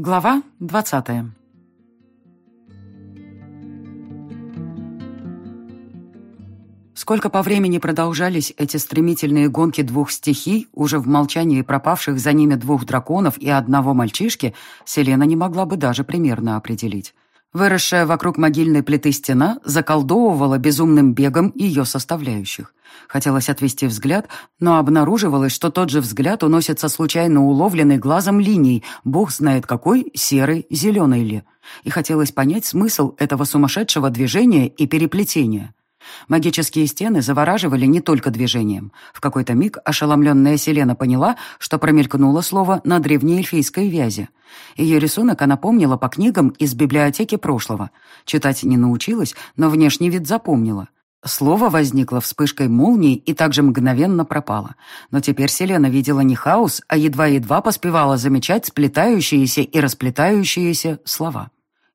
Глава двадцатая Сколько по времени продолжались эти стремительные гонки двух стихий, уже в молчании пропавших за ними двух драконов и одного мальчишки, Селена не могла бы даже примерно определить. Выросшая вокруг могильной плиты стена заколдовывала безумным бегом ее составляющих. Хотелось отвести взгляд, но обнаруживалось, что тот же взгляд уносится случайно уловленный глазом линией, бог знает какой, серой, зеленой ли. И хотелось понять смысл этого сумасшедшего движения и переплетения. Магические стены завораживали не только движением. В какой-то миг ошеломленная Селена поняла, что промелькнуло слово на древнеэльфийской вязи. Ее рисунок она помнила по книгам из библиотеки прошлого. Читать не научилась, но внешний вид запомнила. Слово возникло вспышкой молнии и также мгновенно пропало. Но теперь Селена видела не хаос, а едва-едва поспевала замечать сплетающиеся и расплетающиеся слова.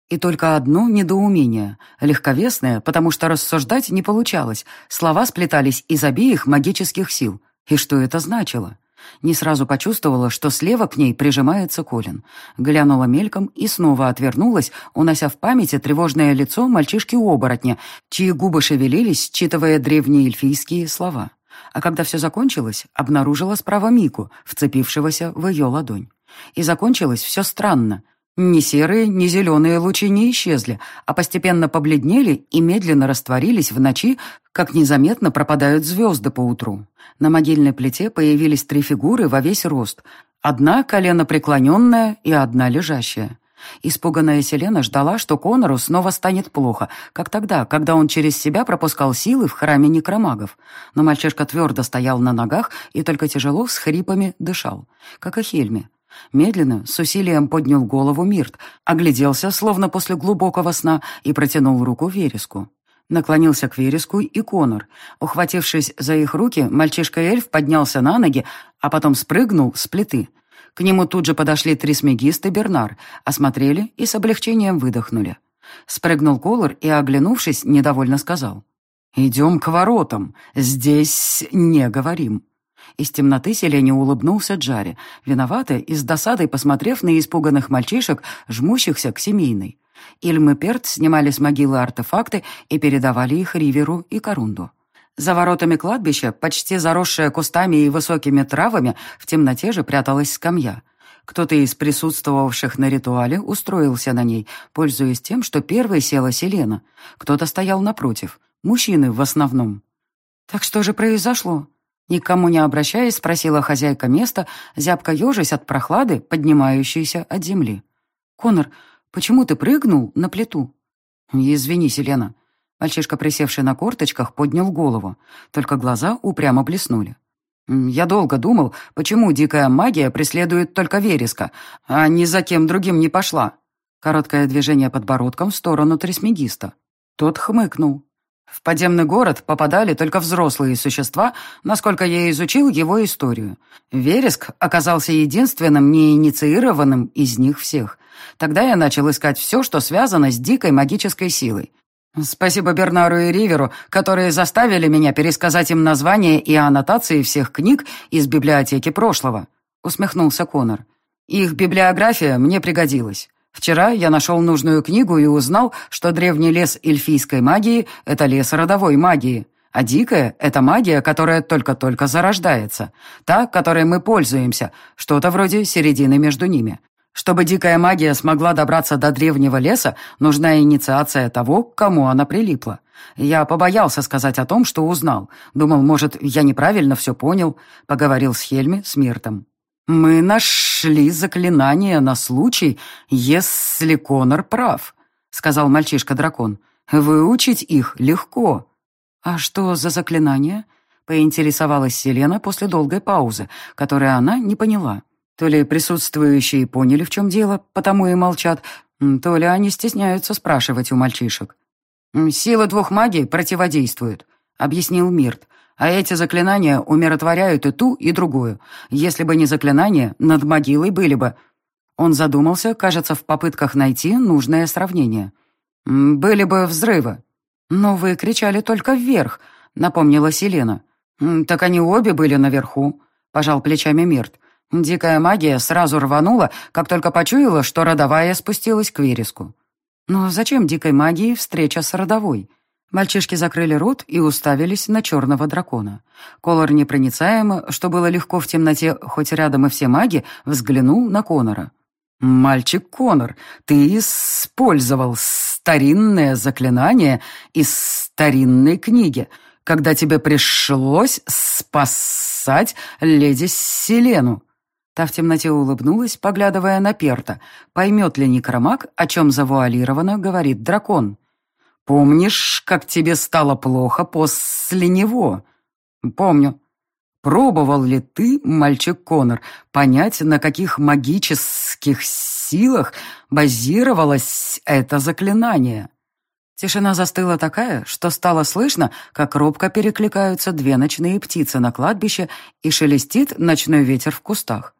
И только одно недоумение. Легковесное, потому что рассуждать не получалось. Слова сплетались из обеих магических сил. И что это значило? Не сразу почувствовала, что слева к ней прижимается Колин. Глянула мельком и снова отвернулась, унося в памяти тревожное лицо мальчишки-оборотня, чьи губы шевелились, считывая древние эльфийские слова. А когда все закончилось, обнаружила справа Мику, вцепившегося в ее ладонь. И закончилось все странно. Ни серые, ни зеленые лучи не исчезли, а постепенно побледнели и медленно растворились в ночи, как незаметно пропадают звезды по утру. На могильной плите появились три фигуры во весь рост. Одна колено преклоненная и одна лежащая. Испуганная Селена ждала, что Конору снова станет плохо, как тогда, когда он через себя пропускал силы в храме некромагов. Но мальчишка твердо стоял на ногах и только тяжело с хрипами дышал, как и Хельме. Медленно, с усилием поднял голову Мирт, огляделся, словно после глубокого сна, и протянул руку Вереску. Наклонился к Вереску и Конор. Ухватившись за их руки, мальчишка-эльф поднялся на ноги, а потом спрыгнул с плиты. К нему тут же подошли трисмегист и Бернар, осмотрели и с облегчением выдохнули. Спрыгнул Колор и, оглянувшись, недовольно сказал. «Идем к воротам. Здесь не говорим». Из темноты Селене улыбнулся Джаре, виноватый и с досадой посмотрев на испуганных мальчишек, жмущихся к семейной. Ильм и Перт снимали с могилы артефакты и передавали их Риверу и Корунду. За воротами кладбища, почти заросшая кустами и высокими травами, в темноте же пряталась скамья. Кто-то из присутствовавших на ритуале устроился на ней, пользуясь тем, что первой села Селена. Кто-то стоял напротив. Мужчины в основном. «Так что же произошло?» Никому не обращаясь, спросила хозяйка места, зябко ежась от прохлады, поднимающейся от земли. «Конор, почему ты прыгнул на плиту?» «Извини, Селена». Мальчишка, присевший на корточках, поднял голову. Только глаза упрямо блеснули. «Я долго думал, почему дикая магия преследует только вереска, а ни за кем другим не пошла». Короткое движение подбородком в сторону тресмегиста. Тот хмыкнул. В подземный город попадали только взрослые существа, насколько я изучил его историю. Вереск оказался единственным неинициированным из них всех. Тогда я начал искать все, что связано с дикой магической силой. Спасибо Бернару и Риверу, которые заставили меня пересказать им названия и аннотации всех книг из библиотеки прошлого», — усмехнулся Конор. «Их библиография мне пригодилась. Вчера я нашел нужную книгу и узнал, что древний лес эльфийской магии — это лес родовой магии, а дикая — это магия, которая только-только зарождается, та, которой мы пользуемся, что-то вроде середины между ними. Чтобы дикая магия смогла добраться до древнего леса, нужна инициация того, к кому она прилипла. Я побоялся сказать о том, что узнал. Думал, может, я неправильно все понял. Поговорил с Хельми, с Миртом. «Мы нашли заклинание на случай, если Конор прав», — сказал мальчишка-дракон. «Выучить их легко». «А что за заклинание?» — поинтересовалась Селена после долгой паузы, которой она не поняла. То ли присутствующие поняли, в чем дело, потому и молчат, то ли они стесняются спрашивать у мальчишек. «Сила двух магий противодействует», — объяснил Мирт. А эти заклинания умиротворяют и ту, и другую. Если бы не заклинания, над могилой были бы. Он задумался, кажется, в попытках найти нужное сравнение. «Были бы взрывы». «Но вы кричали только вверх», — напомнила Селена. «Так они обе были наверху», — пожал плечами Мирт. Дикая магия сразу рванула, как только почуяла, что родовая спустилась к вереску. Но зачем дикой магии встреча с родовой? Мальчишки закрыли рот и уставились на черного дракона. Колор непроницаемо, что было легко в темноте, хоть рядом и все маги, взглянул на Конора. «Мальчик Конор, ты использовал старинное заклинание из старинной книги, когда тебе пришлось спасать леди Селену. Та в темноте улыбнулась, поглядывая на Перта. Поймет ли некромаг, о чем завуалированно говорит дракон? «Помнишь, как тебе стало плохо после него?» «Помню». «Пробовал ли ты, мальчик Конор, понять, на каких магических силах базировалось это заклинание?» Тишина застыла такая, что стало слышно, как робко перекликаются две ночные птицы на кладбище и шелестит ночной ветер в кустах.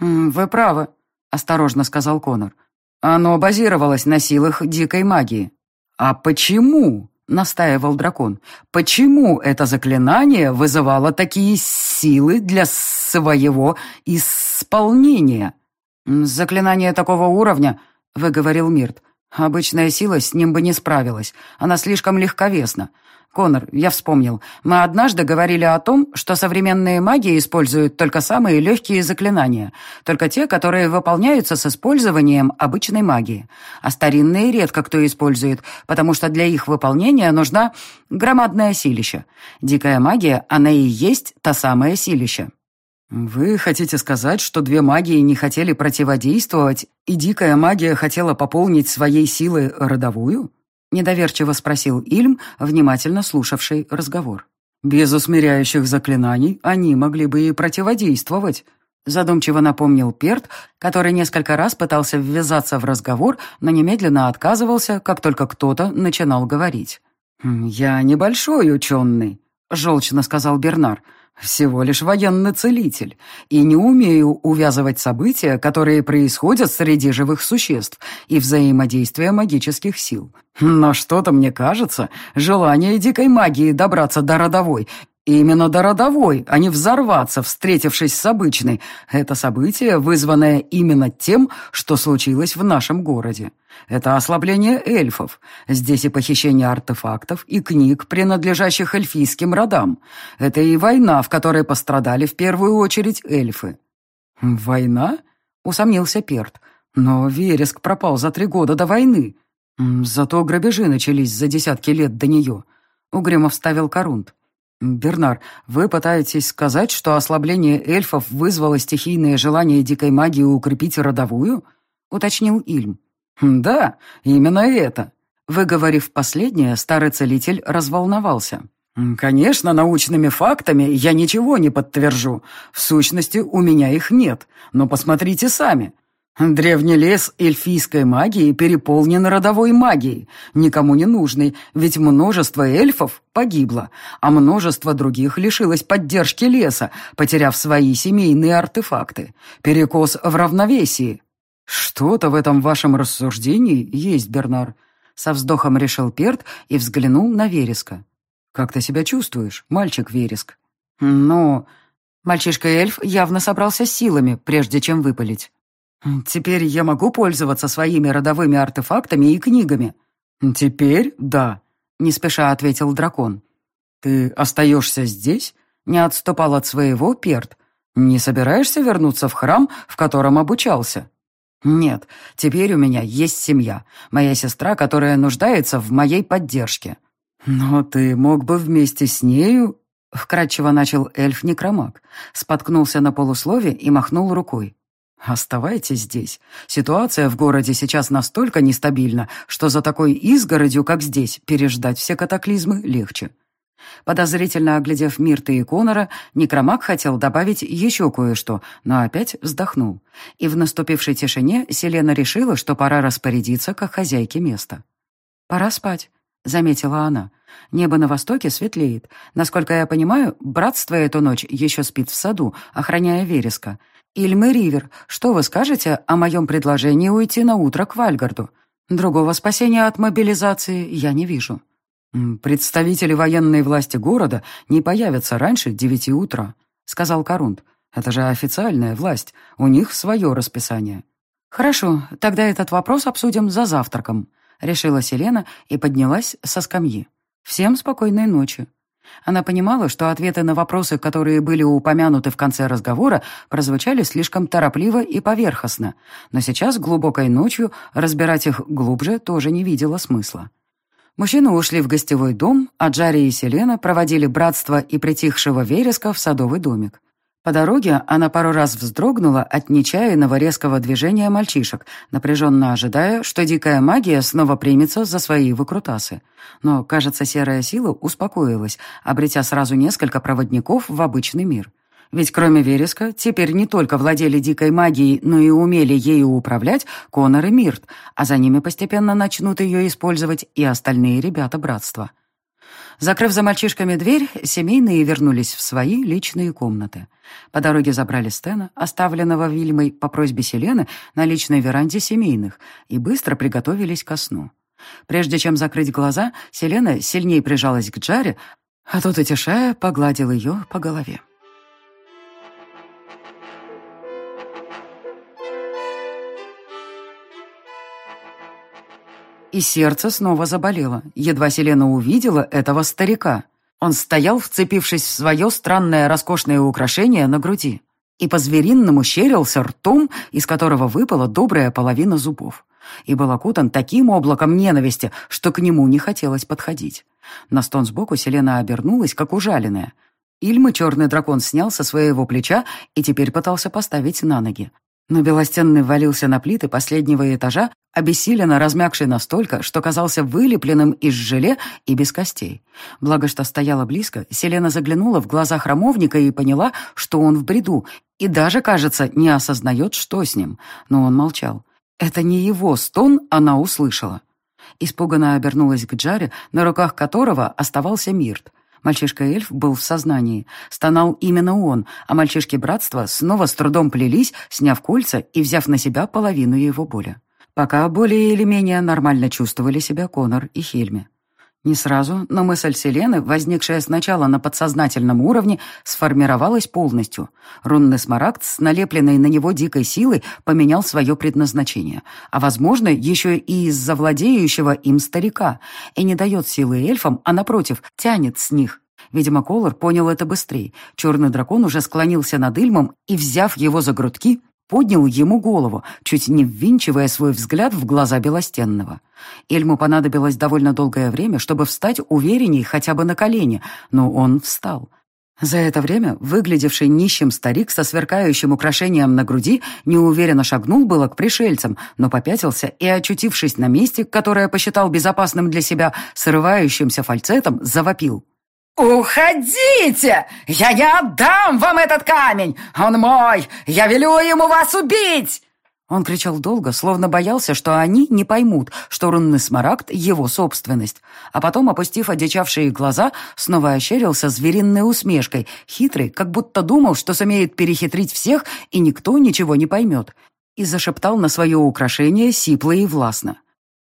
«Вы правы», — осторожно сказал Конор. «Оно базировалось на силах дикой магии». «А почему?» — настаивал дракон. «Почему это заклинание вызывало такие силы для своего исполнения?» «Заклинание такого уровня», — выговорил Мирт. «Обычная сила с ним бы не справилась. Она слишком легковесна. Конор, я вспомнил. Мы однажды говорили о том, что современные маги используют только самые легкие заклинания, только те, которые выполняются с использованием обычной магии. А старинные редко кто использует, потому что для их выполнения нужна громадная силища. Дикая магия, она и есть та самая силища. «Вы хотите сказать, что две магии не хотели противодействовать, и дикая магия хотела пополнить своей силой родовую?» Недоверчиво спросил Ильм, внимательно слушавший разговор. «Без усмиряющих заклинаний они могли бы и противодействовать», задумчиво напомнил Перт, который несколько раз пытался ввязаться в разговор, но немедленно отказывался, как только кто-то начинал говорить. «Я небольшой ученый», — желчно сказал Бернар, — всего лишь военный целитель, и не умею увязывать события, которые происходят среди живых существ и взаимодействия магических сил. Но что-то мне кажется, желание дикой магии добраться до родовой Именно до родовой, а не взорваться, встретившись с обычной. Это событие, вызванное именно тем, что случилось в нашем городе. Это ослабление эльфов. Здесь и похищение артефактов, и книг, принадлежащих эльфийским родам. Это и война, в которой пострадали в первую очередь эльфы. «Война?» — усомнился Перт. «Но Вереск пропал за три года до войны. Зато грабежи начались за десятки лет до нее». Угрюмо вставил Корунт. «Бернар, вы пытаетесь сказать, что ослабление эльфов вызвало стихийное желание дикой магии укрепить родовую?» — уточнил Ильм. «Да, именно это». Выговорив последнее, старый целитель разволновался. «Конечно, научными фактами я ничего не подтвержу. В сущности, у меня их нет. Но посмотрите сами. Древний лес эльфийской магии переполнен родовой магией, никому не нужной, ведь множество эльфов погибло, а множество других лишилось поддержки леса, потеряв свои семейные артефакты. Перекос в равновесии. Что-то в этом вашем рассуждении есть, Бернар. Со вздохом решил Перт и взглянул на Вереска. «Как ты себя чувствуешь, мальчик Вереск?» «Ну...» Мальчишка-эльф явно собрался силами, прежде чем выпалить. «Теперь я могу пользоваться своими родовыми артефактами и книгами?» «Теперь да», — не спеша ответил дракон. «Ты остаешься здесь?» — не отступал от своего Перт. «Не собираешься вернуться в храм, в котором обучался?» «Нет, теперь у меня есть семья, моя сестра, которая нуждается в моей поддержке». «Но ты мог бы вместе с нею...» — вкратчиво начал эльф-некромаг, споткнулся на полуслове и махнул рукой. «Оставайтесь здесь. Ситуация в городе сейчас настолько нестабильна, что за такой изгородью, как здесь, переждать все катаклизмы легче». Подозрительно оглядев Мирта и Конора, Некромак хотел добавить еще кое-что, но опять вздохнул. И в наступившей тишине Селена решила, что пора распорядиться как хозяйке места. «Пора спать», — заметила она. «Небо на востоке светлеет. Насколько я понимаю, братство эту ночь еще спит в саду, охраняя вереска. Ильмы Ривер, что вы скажете о моем предложении уйти на утро к Вальгарду? Другого спасения от мобилизации я не вижу». «Представители военной власти города не появятся раньше девяти утра», — сказал Корунд. Это же официальная власть, у них свое расписание. «Хорошо, тогда этот вопрос обсудим за завтраком», — решила Селена и поднялась со скамьи. «Всем спокойной ночи». Она понимала, что ответы на вопросы, которые были упомянуты в конце разговора, прозвучали слишком торопливо и поверхностно, но сейчас, глубокой ночью, разбирать их глубже тоже не видела смысла. Мужчины ушли в гостевой дом, а Джари и Селена проводили братство и притихшего вереска в садовый домик. По дороге она пару раз вздрогнула от нечаянного резкого движения мальчишек, напряженно ожидая, что дикая магия снова примется за свои выкрутасы. Но, кажется, серая сила успокоилась, обретя сразу несколько проводников в обычный мир. Ведь кроме Вереска, теперь не только владели дикой магией, но и умели ею управлять Конор и Мирт, а за ними постепенно начнут ее использовать и остальные ребята братства. Закрыв за мальчишками дверь, семейные вернулись в свои личные комнаты. По дороге забрали Стена, оставленного Вильмой по просьбе Селены на личной веранде семейных, и быстро приготовились ко сну. Прежде чем закрыть глаза, Селена сильнее прижалась к Джаре, а тот, утешая, погладил ее по голове. И сердце снова заболело. Едва Селена увидела этого старика. Он стоял, вцепившись в свое странное роскошное украшение на груди. И по-зверинному щерился ртом, из которого выпала добрая половина зубов. И был окутан таким облаком ненависти, что к нему не хотелось подходить. На стон сбоку Селена обернулась, как ужаленная. Ильма черный дракон снял со своего плеча и теперь пытался поставить на ноги. Но Белостенный валился на плиты последнего этажа, обессиленно размягший настолько, что казался вылепленным из желе и без костей. Благо, что стояла близко, Селена заглянула в глаза храмовника и поняла, что он в бреду, и даже, кажется, не осознает, что с ним. Но он молчал. Это не его стон она услышала. Испуганно обернулась к Джаре, на руках которого оставался Мирт. Мальчишка-эльф был в сознании. Стонал именно он, а мальчишки братства снова с трудом плелись, сняв кольца и взяв на себя половину его боли. Пока более или менее нормально чувствовали себя Конор и Хельми. Не сразу, но мысль Селены, возникшая сначала на подсознательном уровне, сформировалась полностью. Рунный смарагд с налепленной на него дикой силой поменял свое предназначение, а, возможно, еще и из-за владеющего им старика, и не дает силы эльфам, а, напротив, тянет с них. Видимо, Колор понял это быстрее. Черный дракон уже склонился над Ильмом и, взяв его за грудки, поднял ему голову, чуть не ввинчивая свой взгляд в глаза Белостенного. Эльму понадобилось довольно долгое время, чтобы встать уверенней хотя бы на колени, но он встал. За это время выглядевший нищим старик со сверкающим украшением на груди неуверенно шагнул было к пришельцам, но попятился и, очутившись на месте, которое посчитал безопасным для себя, срывающимся фальцетом, завопил. «Уходите! Я не отдам вам этот камень! Он мой! Я велю ему вас убить!» Он кричал долго, словно боялся, что они не поймут, что рунный смарагд — его собственность. А потом, опустив одичавшие глаза, снова ощерился звериной усмешкой, хитрый, как будто думал, что сумеет перехитрить всех, и никто ничего не поймет. И зашептал на свое украшение сипло и властно.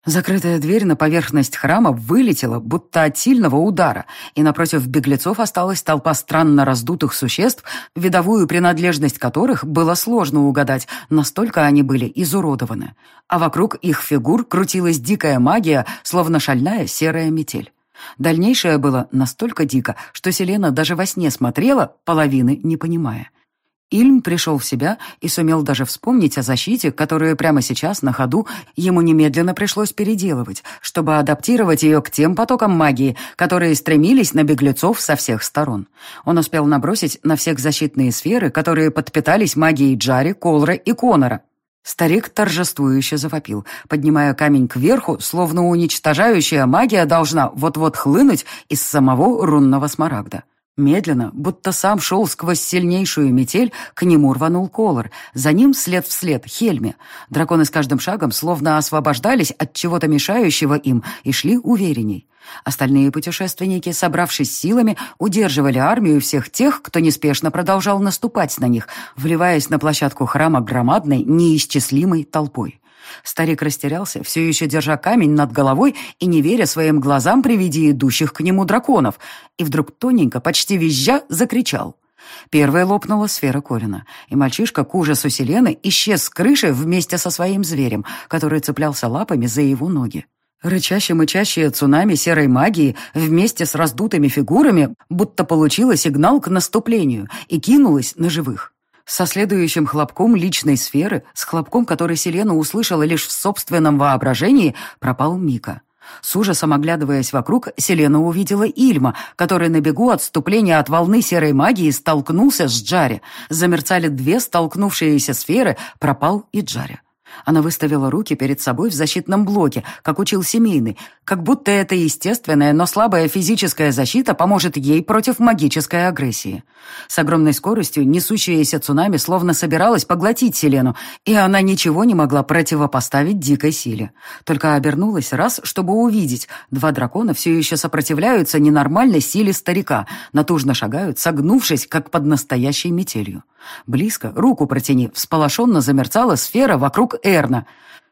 Закрытая дверь на поверхность храма вылетела, будто от сильного удара, и напротив беглецов осталась толпа странно раздутых существ, видовую принадлежность которых было сложно угадать, настолько они были изуродованы. А вокруг их фигур крутилась дикая магия, словно шальная серая метель. Дальнейшее было настолько дико, что Селена даже во сне смотрела, половины не понимая. Ильм пришел в себя и сумел даже вспомнить о защите, которую прямо сейчас на ходу ему немедленно пришлось переделывать, чтобы адаптировать ее к тем потокам магии, которые стремились на беглецов со всех сторон. Он успел набросить на всех защитные сферы, которые подпитались магией Джари, Колры и Конора. Старик торжествующе завопил, поднимая камень кверху, словно уничтожающая магия должна вот-вот хлынуть из самого рунного смарагда. Медленно, будто сам шел сквозь сильнейшую метель, к нему рванул Колор. За ним след вслед Хельме. Драконы с каждым шагом словно освобождались от чего-то мешающего им и шли уверенней. Остальные путешественники, собравшись силами, удерживали армию всех тех, кто неспешно продолжал наступать на них, вливаясь на площадку храма громадной, неисчислимой толпой. Старик растерялся, все еще держа камень над головой и не веря своим глазам при виде идущих к нему драконов, и вдруг тоненько, почти визжа, закричал. Первая лопнула сфера Корина, и мальчишка к ужасу Селены исчез с крыши вместе со своим зверем, который цеплялся лапами за его ноги. Рычаще-мычащее цунами серой магии вместе с раздутыми фигурами будто получило сигнал к наступлению и кинулось на живых. Со следующим хлопком личной сферы, с хлопком, который Селена услышала лишь в собственном воображении, пропал Мика. С ужасом оглядываясь вокруг, Селена увидела Ильма, который на бегу отступления от волны серой магии столкнулся с Джари. Замерцали две столкнувшиеся сферы, пропал и Джари. Она выставила руки перед собой в защитном блоке, как учил семейный, как будто эта естественная, но слабая физическая защита поможет ей против магической агрессии. С огромной скоростью несущаяся цунами словно собиралась поглотить Селену, и она ничего не могла противопоставить дикой силе. Только обернулась раз, чтобы увидеть. Два дракона все еще сопротивляются ненормальной силе старика, натужно шагают, согнувшись, как под настоящей метелью. Близко, руку протяни, всполошенно замерцала сфера вокруг Эрна.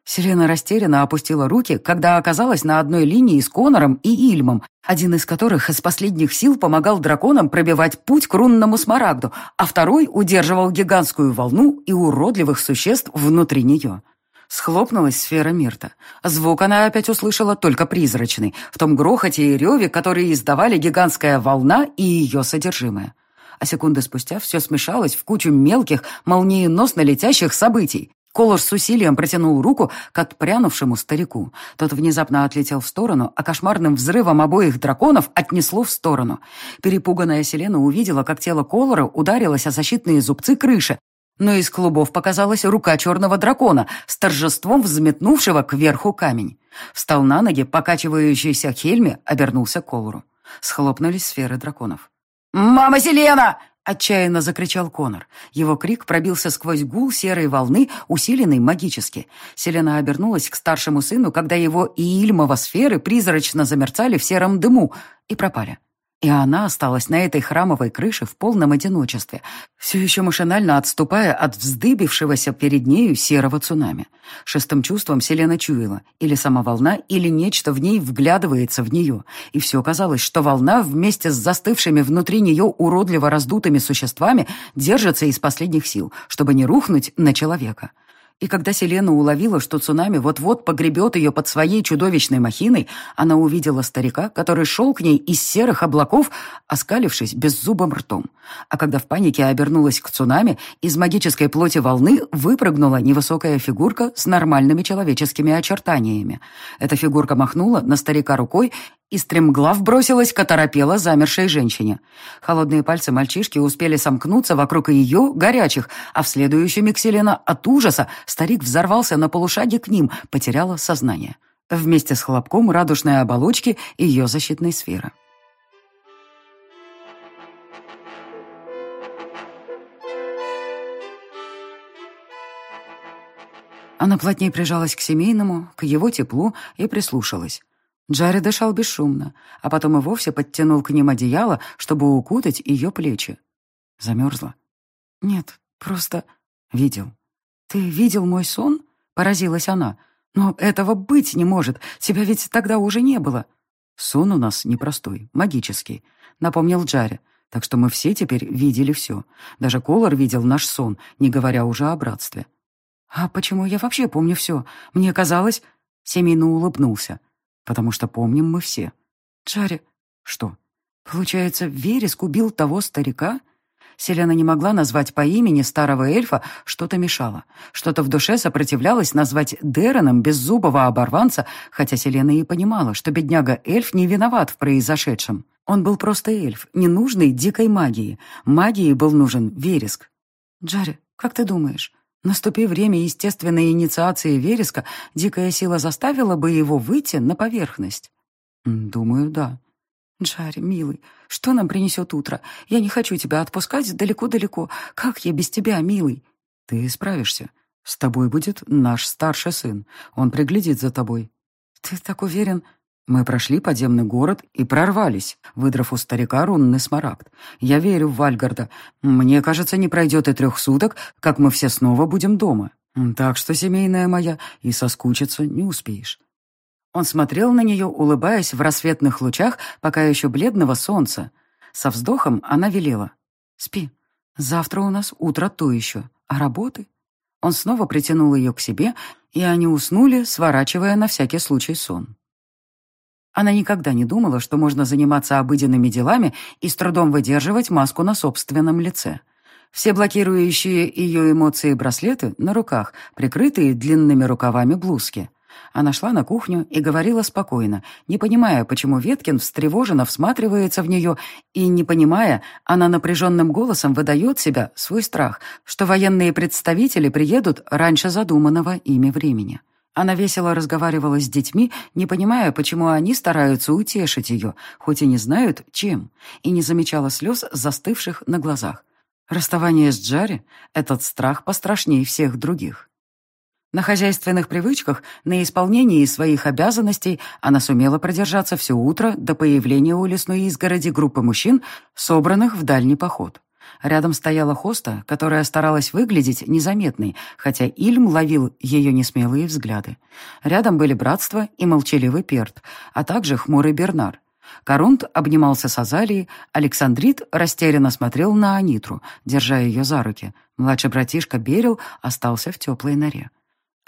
Селена растерянно опустила руки, когда оказалась на одной линии с Конором и Ильмом, один из которых из последних сил помогал драконам пробивать путь к рунному смарагду, а второй удерживал гигантскую волну и уродливых существ внутри нее. Схлопнулась сфера Мирта. Звук она опять услышала только призрачный, в том грохоте и реве, которые издавали гигантская волна и ее содержимое а секунды спустя все смешалось в кучу мелких, молниеносно летящих событий. Колор с усилием протянул руку к отпрянувшему старику. Тот внезапно отлетел в сторону, а кошмарным взрывом обоих драконов отнесло в сторону. Перепуганная Селена увидела, как тело Колора ударилось о защитные зубцы крыши, но из клубов показалась рука черного дракона с торжеством взметнувшего кверху камень. Встал на ноги, покачивающийся Хельме обернулся к Колору. Схлопнулись сферы драконов. «Мама Селена!» — отчаянно закричал Конор. Его крик пробился сквозь гул серой волны, усиленный магически. Селена обернулась к старшему сыну, когда его и Ильмова сферы призрачно замерцали в сером дыму и пропали. И она осталась на этой храмовой крыше в полном одиночестве, все еще машинально отступая от вздыбившегося перед нею серого цунами. Шестым чувством Селена чуяла, или сама волна, или нечто в ней вглядывается в нее. И все казалось, что волна вместе с застывшими внутри нее уродливо раздутыми существами держится из последних сил, чтобы не рухнуть на человека. И когда Селена уловила, что цунами вот-вот погребет ее под своей чудовищной махиной, она увидела старика, который шел к ней из серых облаков, оскалившись беззубым ртом. А когда в панике обернулась к цунами, из магической плоти волны выпрыгнула невысокая фигурка с нормальными человеческими очертаниями. Эта фигурка махнула на старика рукой и стремглав бросилась к оторопело замершей женщине. Холодные пальцы мальчишки успели сомкнуться вокруг ее, горячих, а в следующий миг Селена от ужаса старик взорвался на полушаге к ним, потеряла сознание. Вместе с хлопком радужной оболочки ее защитной сферы. Она плотнее прижалась к семейному, к его теплу и прислушалась. Джарри дышал бесшумно, а потом и вовсе подтянул к ним одеяло, чтобы укутать ее плечи. Замерзла? Нет, просто видел. «Ты видел мой сон?» — поразилась она. «Но этого быть не может, тебя ведь тогда уже не было». «Сон у нас непростой, магический», — напомнил Джарри. «Так что мы все теперь видели все. Даже Колор видел наш сон, не говоря уже о братстве». «А почему я вообще помню все? Мне казалось...» Семейно улыбнулся потому что помним мы все. Джарри, что? Получается, Вереск убил того старика? Селена не могла назвать по имени старого эльфа, что-то мешало. Что-то в душе сопротивлялось назвать Дереном беззубого оборванца, хотя Селена и понимала, что бедняга-эльф не виноват в произошедшем. Он был просто эльф, ненужный дикой магии. Магии был нужен Вереск. «Джарри, как ты думаешь, Наступи время естественной инициации вереска, дикая сила заставила бы его выйти на поверхность. Думаю, да. Джарри, милый, что нам принесет утро? Я не хочу тебя отпускать далеко-далеко. Как я без тебя, милый? Ты справишься. С тобой будет наш старший сын. Он приглядит за тобой. Ты так уверен? Мы прошли подземный город и прорвались, выдрав у старика рунный смарагд. Я верю в Вальгарда. Мне кажется, не пройдет и трех суток, как мы все снова будем дома. Так что, семейная моя, и соскучиться не успеешь». Он смотрел на нее, улыбаясь в рассветных лучах пока еще бледного солнца. Со вздохом она велела. «Спи, Завтра у нас утро то еще, а работы? Он снова притянул ее к себе, и они уснули, сворачивая на всякий случай сон. Она никогда не думала, что можно заниматься обыденными делами и с трудом выдерживать маску на собственном лице. Все блокирующие ее эмоции браслеты на руках, прикрытые длинными рукавами блузки. Она шла на кухню и говорила спокойно, не понимая, почему Веткин встревоженно всматривается в нее, и не понимая, она напряженным голосом выдает себя, свой страх, что военные представители приедут раньше задуманного ими времени. Она весело разговаривала с детьми, не понимая, почему они стараются утешить ее, хоть и не знают, чем, и не замечала слез, застывших на глазах. Расставание с Джари — этот страх пострашнее всех других. На хозяйственных привычках, на исполнении своих обязанностей она сумела продержаться все утро до появления у лесной изгороди группы мужчин, собранных в дальний поход. Рядом стояла хоста, которая старалась выглядеть незаметной, хотя Ильм ловил ее несмелые взгляды. Рядом были братство и молчаливый Перт, а также хмурый Бернар. Корунд обнимался с Азалией, Александрит растерянно смотрел на Анитру, держа ее за руки. Младший братишка Берил остался в теплой норе.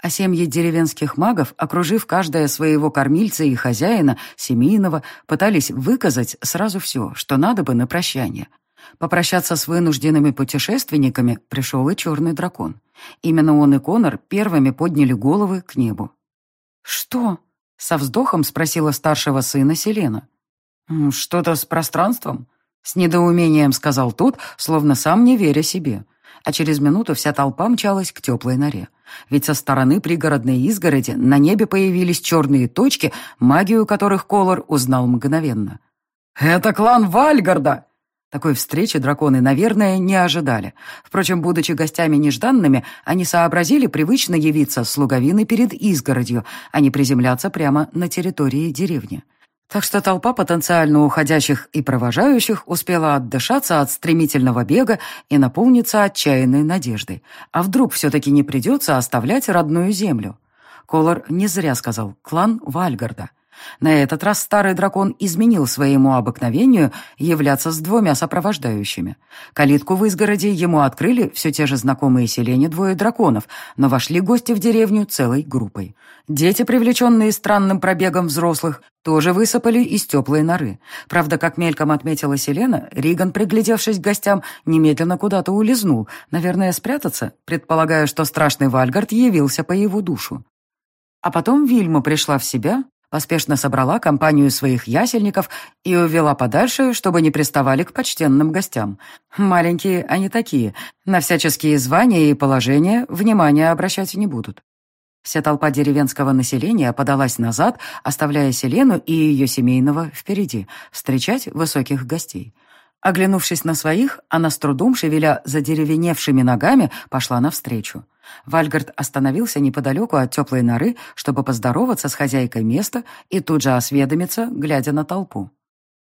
А семьи деревенских магов, окружив каждое своего кормильца и хозяина, семейного, пытались выказать сразу все, что надо бы на прощание — Попрощаться с вынужденными путешественниками пришел и черный дракон. Именно он и Конор первыми подняли головы к небу. «Что?» — со вздохом спросила старшего сына Селена. «Что-то с пространством?» — с недоумением сказал тот, словно сам не веря себе. А через минуту вся толпа мчалась к теплой норе. Ведь со стороны пригородной изгороди на небе появились черные точки, магию которых Колор узнал мгновенно. «Это клан Вальгарда!» Такой встречи драконы, наверное, не ожидали. Впрочем, будучи гостями нежданными, они сообразили привычно явиться с луговины перед изгородью, а не приземляться прямо на территории деревни. Так что толпа потенциально уходящих и провожающих успела отдышаться от стремительного бега и наполниться отчаянной надеждой. А вдруг все-таки не придется оставлять родную землю? Колор не зря сказал «клан Вальгарда». На этот раз старый дракон изменил своему обыкновению являться с двумя сопровождающими. Калитку в изгороди ему открыли все те же знакомые селения двое драконов, но вошли гости в деревню целой группой. Дети, привлеченные странным пробегом взрослых, тоже высыпали из теплой норы. Правда, как мельком отметила Селена, Риган, приглядевшись к гостям, немедленно куда-то улизнул, наверное, спрятаться, предполагая, что страшный Вальгард явился по его душу. А потом Вильма пришла в себя, поспешно собрала компанию своих ясельников и увела подальше, чтобы не приставали к почтенным гостям. Маленькие они такие, на всяческие звания и положения внимания обращать не будут. Вся толпа деревенского населения подалась назад, оставляя Селену и ее семейного впереди, встречать высоких гостей. Оглянувшись на своих, она с трудом, шевеля задеревеневшими ногами, пошла навстречу. Вальгард остановился неподалеку от теплой норы, чтобы поздороваться с хозяйкой места и тут же осведомиться, глядя на толпу.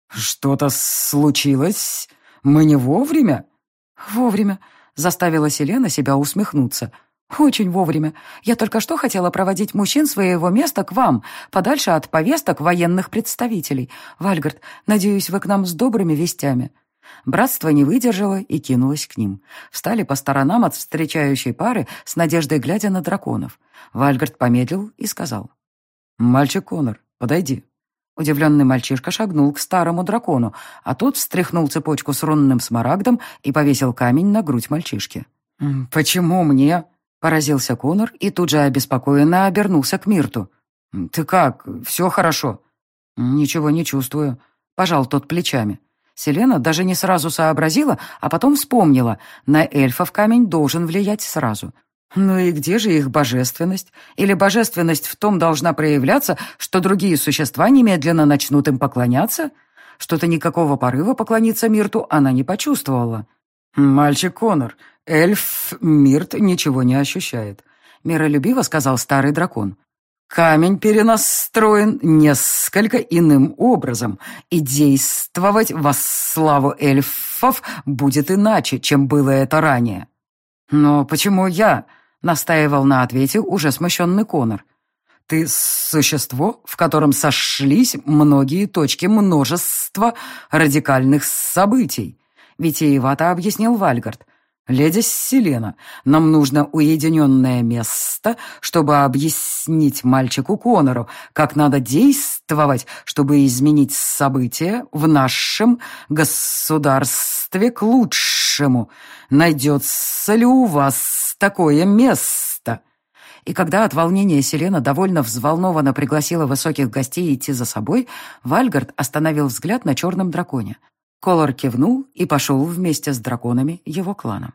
«Что-то случилось? Мы не вовремя?» «Вовремя», — заставила Селена себя усмехнуться. «Очень вовремя. Я только что хотела проводить мужчин своего места к вам, подальше от повесток военных представителей. Вальгард, надеюсь, вы к нам с добрыми вестями». Братство не выдержало и кинулось к ним. Встали по сторонам от встречающей пары, с надеждой глядя на драконов. Вальгард помедлил и сказал. «Мальчик Конор, подойди». Удивленный мальчишка шагнул к старому дракону, а тот встряхнул цепочку с рунным смарагдом и повесил камень на грудь мальчишки. «Почему мне?» — поразился Конор и тут же обеспокоенно обернулся к Мирту. «Ты как? Все хорошо?» «Ничего не чувствую», — пожал тот плечами. Селена даже не сразу сообразила, а потом вспомнила. На эльфов камень должен влиять сразу. Ну и где же их божественность? Или божественность в том должна проявляться, что другие существа немедленно начнут им поклоняться? Что-то никакого порыва поклониться Мирту она не почувствовала. «Мальчик Конор, эльф Мирт ничего не ощущает», — миролюбиво сказал старый дракон. Камень перенастроен несколько иным образом, и действовать во славу эльфов будет иначе, чем было это ранее. «Но почему я?» — настаивал на ответе уже смущенный Конор. «Ты существо, в котором сошлись многие точки множества радикальных событий. Витиевато объяснил Вальгард. «Леди Селена, нам нужно уединенное место, чтобы объяснить мальчику Конору, как надо действовать, чтобы изменить события в нашем государстве к лучшему. Найдется ли у вас такое место?» И когда от волнения Селена довольно взволнованно пригласила высоких гостей идти за собой, Вальгард остановил взгляд на черном драконе. Колор кивнул и пошел вместе с драконами его клана.